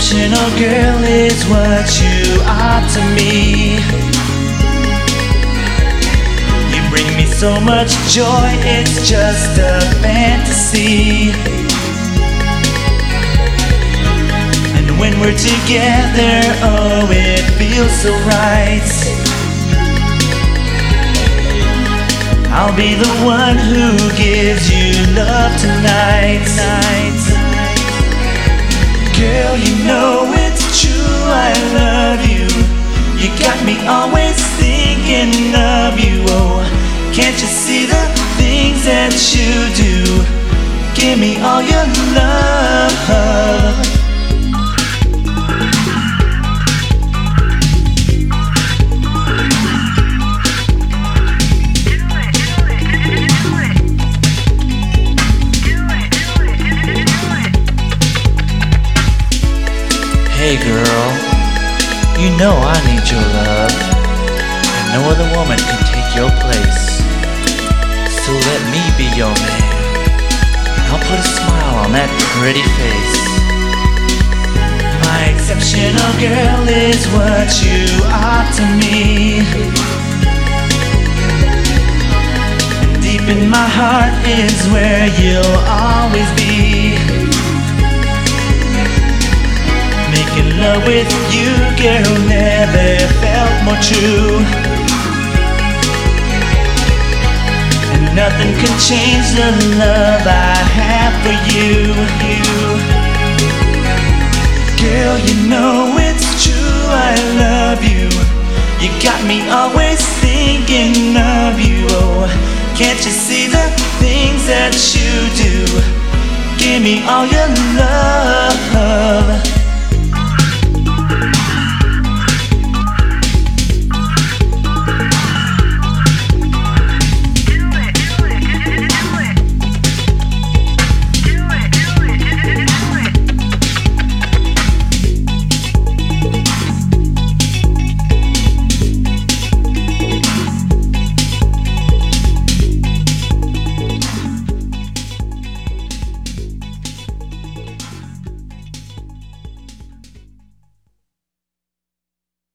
exceptional girl is what you are to me. You bring me so much joy, it's just a fantasy. And when we're together, oh, it feels so right. I'll be the one who gives you love tonight. Night. Thinking of you. Oh, can't you see the things that you do? Give me all your love. Hey girl, you know I need your love, no other woman can take your place. So let me be your man, I'll put a smile on that pretty face. My exceptional girl is what you are to me. And deep in my heart is where you'll always be. Making love with you, girl, never felt more true. And nothing can change the love I have for you. you. Girl, you know it's true, I love you. You got me always thinking of you. Oh, can't you see the things that you do? Give me all your love.